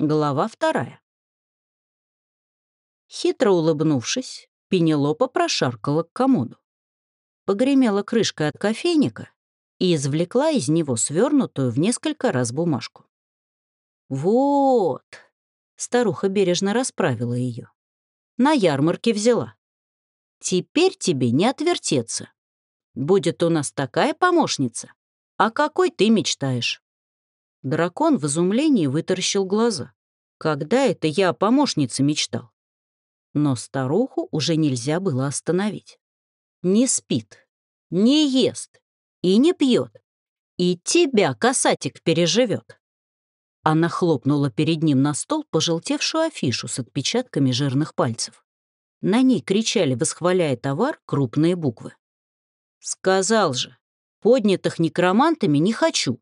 Глава вторая. Хитро улыбнувшись, Пенелопа прошаркала к комоду. Погремела крышкой от кофейника и извлекла из него свернутую в несколько раз бумажку. «Вот!» — старуха бережно расправила ее. «На ярмарке взяла. Теперь тебе не отвертеться. Будет у нас такая помощница. А какой ты мечтаешь?» Дракон в изумлении вытаращил глаза. «Когда это я о помощнице мечтал?» Но старуху уже нельзя было остановить. Не спит, не ест и не пьет. И тебя касатик переживет. Она хлопнула перед ним на стол пожелтевшую афишу с отпечатками жирных пальцев. На ней кричали, восхваляя товар, крупные буквы. «Сказал же, поднятых некромантами не хочу».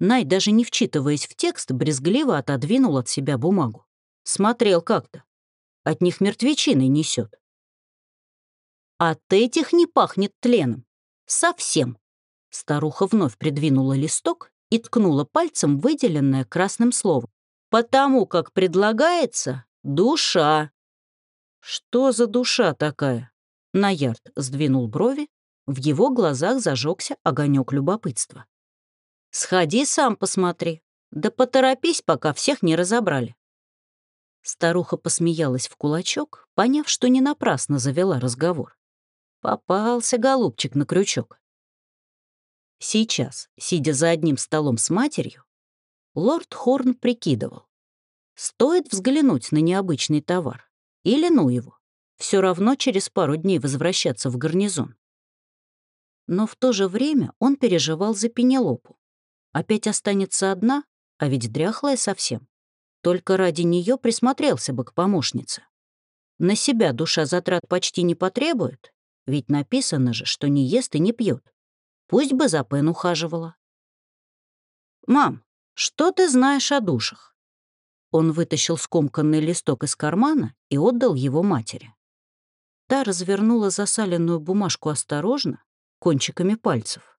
Най, даже не вчитываясь в текст, брезгливо отодвинул от себя бумагу. Смотрел как-то. От них мертвечиной несет. От этих не пахнет тленом. Совсем. Старуха вновь придвинула листок и ткнула пальцем выделенное красным словом. «Потому как предлагается душа». «Что за душа такая?» Наярд сдвинул брови, в его глазах зажегся огонек любопытства. «Сходи сам посмотри, да поторопись, пока всех не разобрали». Старуха посмеялась в кулачок, поняв, что не напрасно завела разговор. Попался голубчик на крючок. Сейчас, сидя за одним столом с матерью, лорд Хорн прикидывал. Стоит взглянуть на необычный товар или ну его. Все равно через пару дней возвращаться в гарнизон. Но в то же время он переживал за Пенелопу. Опять останется одна, а ведь дряхлая совсем. Только ради нее присмотрелся бы к помощнице. На себя душа затрат почти не потребует, ведь написано же, что не ест и не пьет. Пусть бы за Пен ухаживала. «Мам, что ты знаешь о душах?» Он вытащил скомканный листок из кармана и отдал его матери. Та развернула засаленную бумажку осторожно, кончиками пальцев.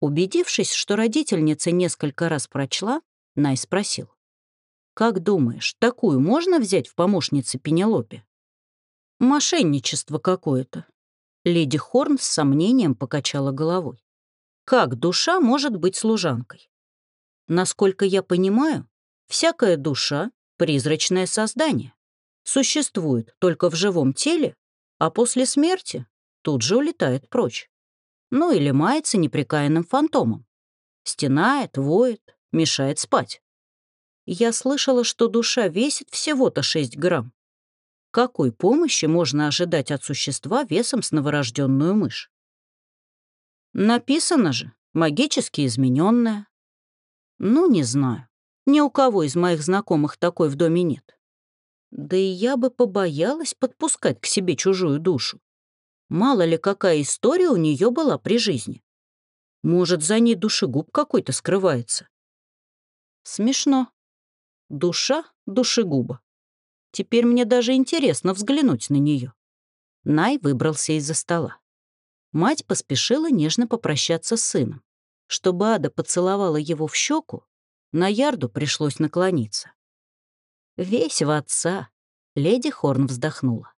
Убедившись, что родительница несколько раз прочла, Най спросил. Как думаешь, такую можно взять в помощнице Пенелопе? Мошенничество какое-то. Леди Хорн с сомнением покачала головой. Как душа может быть служанкой? Насколько я понимаю, всякая душа — призрачное создание. Существует только в живом теле, а после смерти тут же улетает прочь. Ну или мается неприкаянным фантомом. Стенает, воет, мешает спать. Я слышала, что душа весит всего-то 6 грамм. Какой помощи можно ожидать от существа весом с новорожденную мышь? Написано же, магически измененная. Ну, не знаю. Ни у кого из моих знакомых такой в доме нет. Да и я бы побоялась подпускать к себе чужую душу. Мало ли, какая история у нее была при жизни. Может, за ней душегуб какой-то скрывается. Смешно. Душа душегуба. Теперь мне даже интересно взглянуть на нее. Най выбрался из-за стола. Мать поспешила нежно попрощаться с сыном. Чтобы Ада поцеловала его в щеку, на ярду пришлось наклониться. Весь в отца, леди Хорн вздохнула.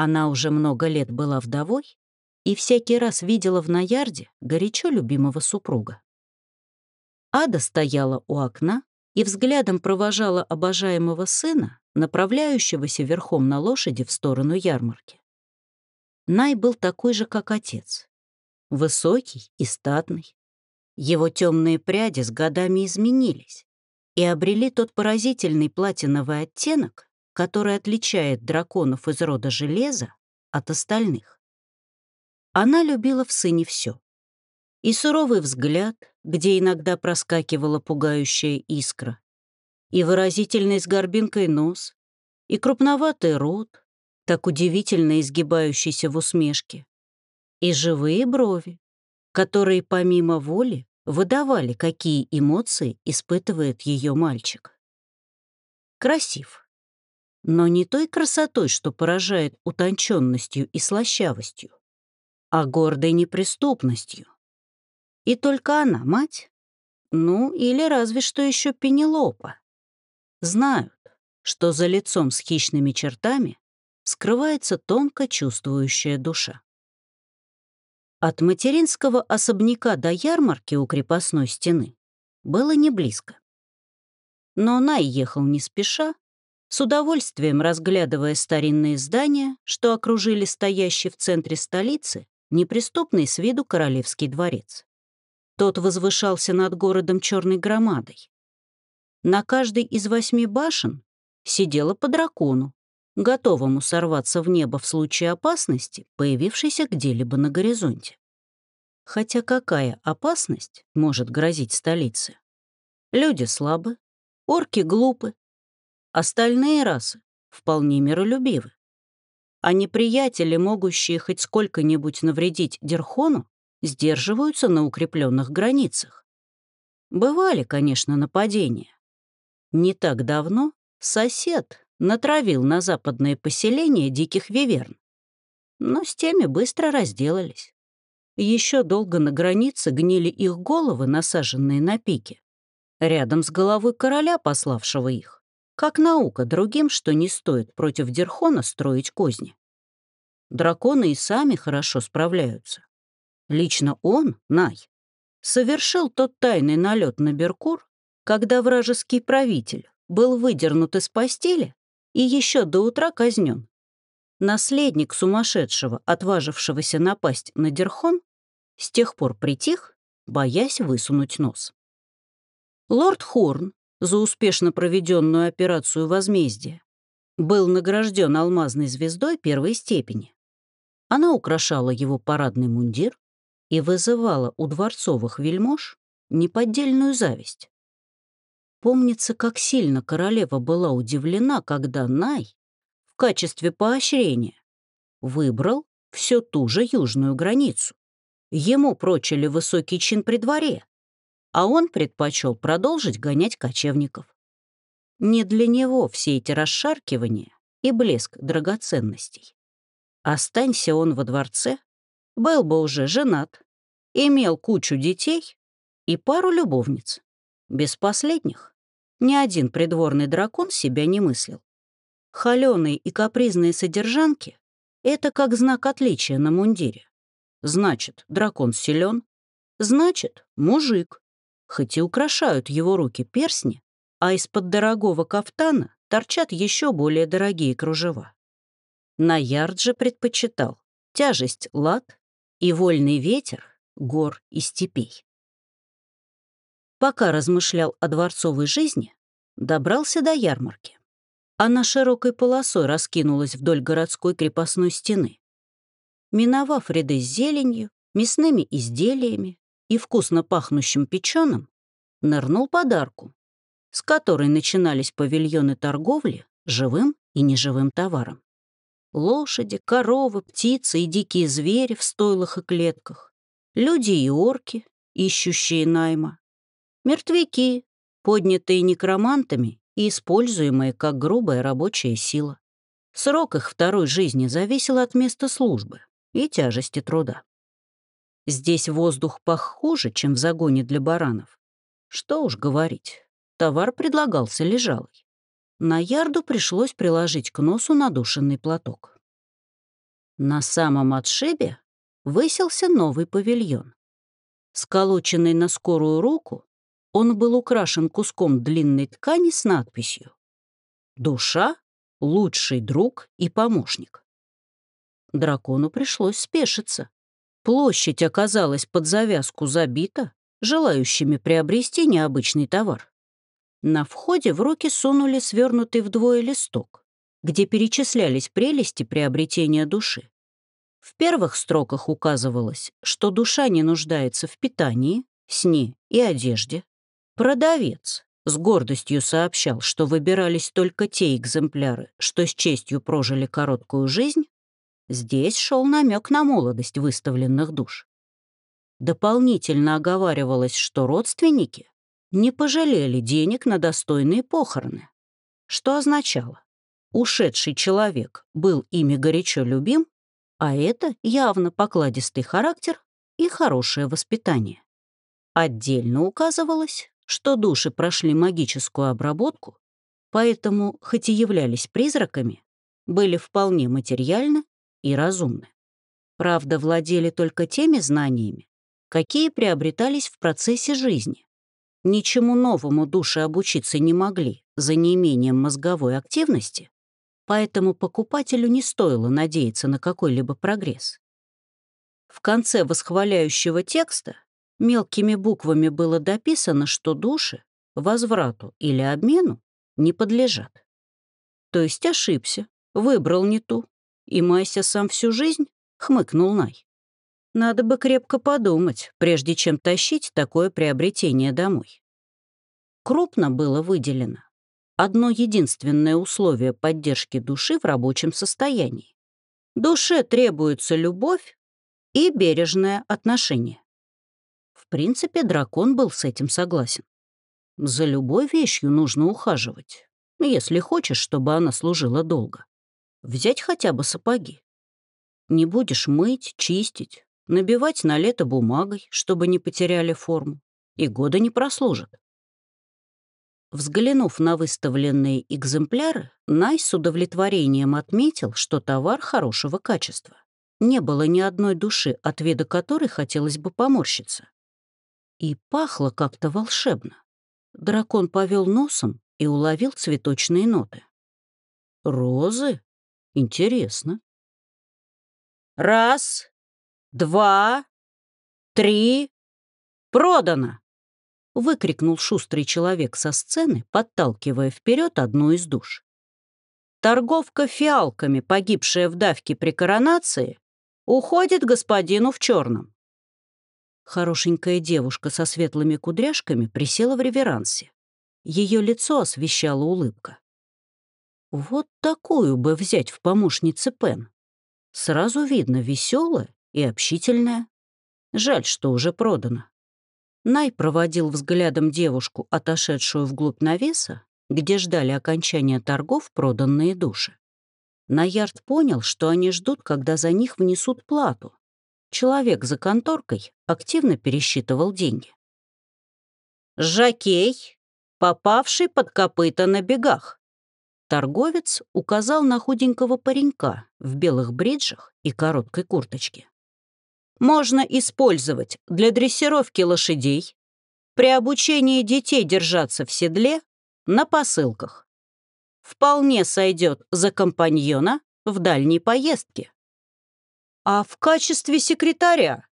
Она уже много лет была вдовой и всякий раз видела в Наярде горячо любимого супруга. Ада стояла у окна, и взглядом провожала обожаемого сына, направляющегося верхом на лошади в сторону ярмарки. Най был такой же, как отец. Высокий и статный. Его темные пряди с годами изменились и обрели тот поразительный платиновый оттенок, который отличает драконов из рода железа от остальных. Она любила в сыне все и суровый взгляд, где иногда проскакивала пугающая искра, и выразительный с горбинкой нос, и крупноватый рот, так удивительно изгибающийся в усмешке, и живые брови, которые помимо воли выдавали, какие эмоции испытывает ее мальчик. Красив, но не той красотой, что поражает утонченностью и слащавостью, а гордой неприступностью, и только она мать? Ну, или разве что еще Пенелопа. знают, что за лицом с хищными чертами скрывается тонко чувствующая душа. От материнского особняка до ярмарки у крепостной стены было не близко. Но Най ехал не спеша, с удовольствием разглядывая старинные здания, что окружили стоящий в центре столицы неприступный с виду королевский дворец. Тот возвышался над городом черной громадой. На каждой из восьми башен сидело по дракону, готовому сорваться в небо в случае опасности, появившейся где-либо на горизонте. Хотя какая опасность может грозить столице? Люди слабы, орки глупы, остальные расы вполне миролюбивы. А неприятели, могущие хоть сколько-нибудь навредить Дерхону, сдерживаются на укрепленных границах. Бывали, конечно, нападения. Не так давно сосед натравил на западное поселение диких виверн. Но с теми быстро разделались. Еще долго на границе гнили их головы, насаженные на пике. Рядом с головой короля, пославшего их. Как наука другим, что не стоит против Дерхона строить козни. Драконы и сами хорошо справляются. Лично он, Най, совершил тот тайный налет на Беркур, когда вражеский правитель был выдернут из постели и еще до утра казнен. Наследник сумасшедшего, отважившегося напасть на Дерхон, с тех пор притих, боясь высунуть нос. Лорд Хорн за успешно проведенную операцию возмездия был награжден алмазной звездой первой степени. Она украшала его парадный мундир и вызывала у дворцовых вельмож неподдельную зависть. Помнится, как сильно королева была удивлена, когда Най в качестве поощрения выбрал все ту же южную границу. Ему прочили высокий чин при дворе, а он предпочел продолжить гонять кочевников. Не для него все эти расшаркивания и блеск драгоценностей. Останься он во дворце, был бы уже женат, имел кучу детей и пару любовниц. Без последних ни один придворный дракон себя не мыслил. Холёные и капризные содержанки — это как знак отличия на мундире. Значит, дракон силен, значит, мужик, хоть и украшают его руки персни, а из-под дорогого кафтана торчат еще более дорогие кружева. Наярд же предпочитал тяжесть лад и вольный ветер гор и степей. Пока размышлял о дворцовой жизни, добрался до ярмарки. Она широкой полосой раскинулась вдоль городской крепостной стены. Миновав ряды с зеленью, мясными изделиями и вкусно пахнущим печеным, нырнул подарку, с которой начинались павильоны торговли живым и неживым товаром. Лошади, коровы, птицы и дикие звери в стойлах и клетках, люди и орки, ищущие найма, Мертвяки, поднятые некромантами и используемые как грубая рабочая сила. Срок их второй жизни зависел от места службы и тяжести труда. Здесь воздух пах хуже, чем в загоне для баранов. Что уж говорить, товар предлагался лежалый. На ярду пришлось приложить к носу надушенный платок. На самом отшибе высился новый павильон. Сколоченный на скорую руку, он был украшен куском длинной ткани с надписью «Душа — лучший друг и помощник». Дракону пришлось спешиться. Площадь оказалась под завязку забита желающими приобрести необычный товар. На входе в руки сунули свернутый вдвое листок, где перечислялись прелести приобретения души. В первых строках указывалось, что душа не нуждается в питании, сне и одежде, Продавец с гордостью сообщал, что выбирались только те экземпляры, что с честью прожили короткую жизнь. Здесь шел намек на молодость выставленных душ. Дополнительно оговаривалось, что родственники не пожалели денег на достойные похороны, что означало, ушедший человек был ими горячо любим, а это явно покладистый характер и хорошее воспитание. Отдельно указывалось, что души прошли магическую обработку поэтому, хоть и являлись призраками, были вполне материальны и разумны. Правда, владели только теми знаниями, какие приобретались в процессе жизни. Ничему новому души обучиться не могли за неимением мозговой активности, поэтому покупателю не стоило надеяться на какой-либо прогресс. В конце восхваляющего текста мелкими буквами было дописано, что души возврату или обмену не подлежат. То есть ошибся, выбрал не ту, и майся сам всю жизнь, хмыкнул Най. Надо бы крепко подумать, прежде чем тащить такое приобретение домой. Крупно было выделено одно единственное условие поддержки души в рабочем состоянии. Душе требуется любовь и бережное отношение. В принципе, дракон был с этим согласен. За любой вещью нужно ухаживать, если хочешь, чтобы она служила долго. Взять хотя бы сапоги. Не будешь мыть, чистить, набивать на лето бумагой, чтобы не потеряли форму, и года не прослужат. Взглянув на выставленные экземпляры, Най с удовлетворением отметил, что товар хорошего качества. Не было ни одной души, от вида которой хотелось бы поморщиться. И пахло как-то волшебно. Дракон повел носом и уловил цветочные ноты. «Розы? Интересно». «Раз, два, три, продано!» выкрикнул шустрый человек со сцены, подталкивая вперед одну из душ. Торговка фиалками, погибшая в давке при коронации, уходит господину в черном. Хорошенькая девушка со светлыми кудряшками присела в реверансе. Ее лицо освещала улыбка. Вот такую бы взять в помощнице Пен. Сразу видно веселая и общительная. Жаль, что уже продано. Най проводил взглядом девушку, отошедшую вглубь навеса, где ждали окончания торгов проданные души. Наярд понял, что они ждут, когда за них внесут плату. Человек за конторкой активно пересчитывал деньги. «Жакей, попавший под копыта на бегах». Торговец указал на худенького паренька в белых бриджах и короткой курточке можно использовать для дрессировки лошадей, при обучении детей держаться в седле, на посылках. Вполне сойдет за компаньона в дальней поездке. А в качестве секретаря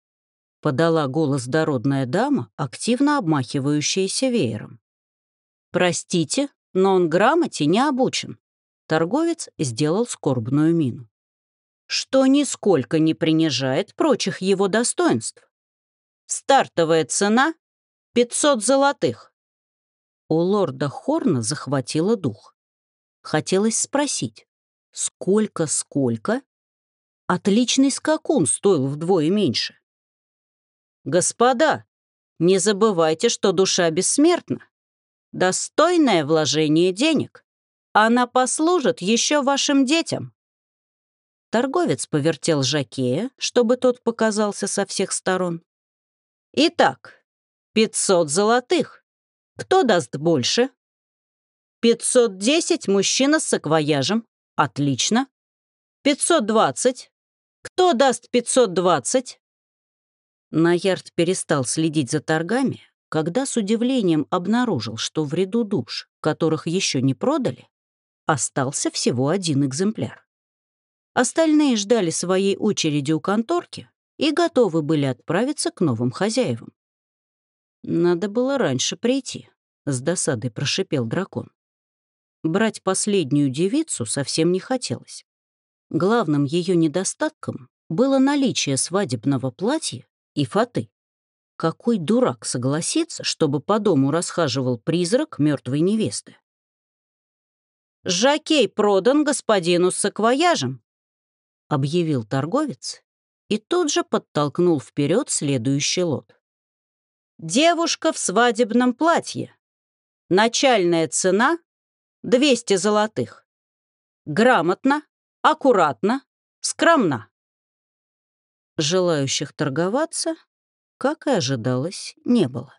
подала голос дородная дама, активно обмахивающаяся веером. «Простите, но он грамоте не обучен». Торговец сделал скорбную мину что нисколько не принижает прочих его достоинств. Стартовая цена — 500 золотых. У лорда Хорна захватило дух. Хотелось спросить, сколько-сколько? Отличный скакун стоил вдвое меньше. Господа, не забывайте, что душа бессмертна. Достойное вложение денег. Она послужит еще вашим детям. Торговец повертел жакея, чтобы тот показался со всех сторон. «Итак, пятьсот золотых. Кто даст больше?» «Пятьсот десять мужчина с саквояжем. Отлично. Пятьсот двадцать. Кто даст пятьсот двадцать?» Наярд перестал следить за торгами, когда с удивлением обнаружил, что в ряду душ, которых еще не продали, остался всего один экземпляр. Остальные ждали своей очереди у конторки и готовы были отправиться к новым хозяевам. «Надо было раньше прийти», — с досадой прошипел дракон. Брать последнюю девицу совсем не хотелось. Главным ее недостатком было наличие свадебного платья и фаты. Какой дурак согласится, чтобы по дому расхаживал призрак мертвой невесты? «Жакей продан господину с саквояжем», — объявил торговец и тут же подтолкнул вперед следующий лот. «Девушка в свадебном платье. Начальная цена — 200 золотых. Грамотно, аккуратно, скромно». Желающих торговаться, как и ожидалось, не было.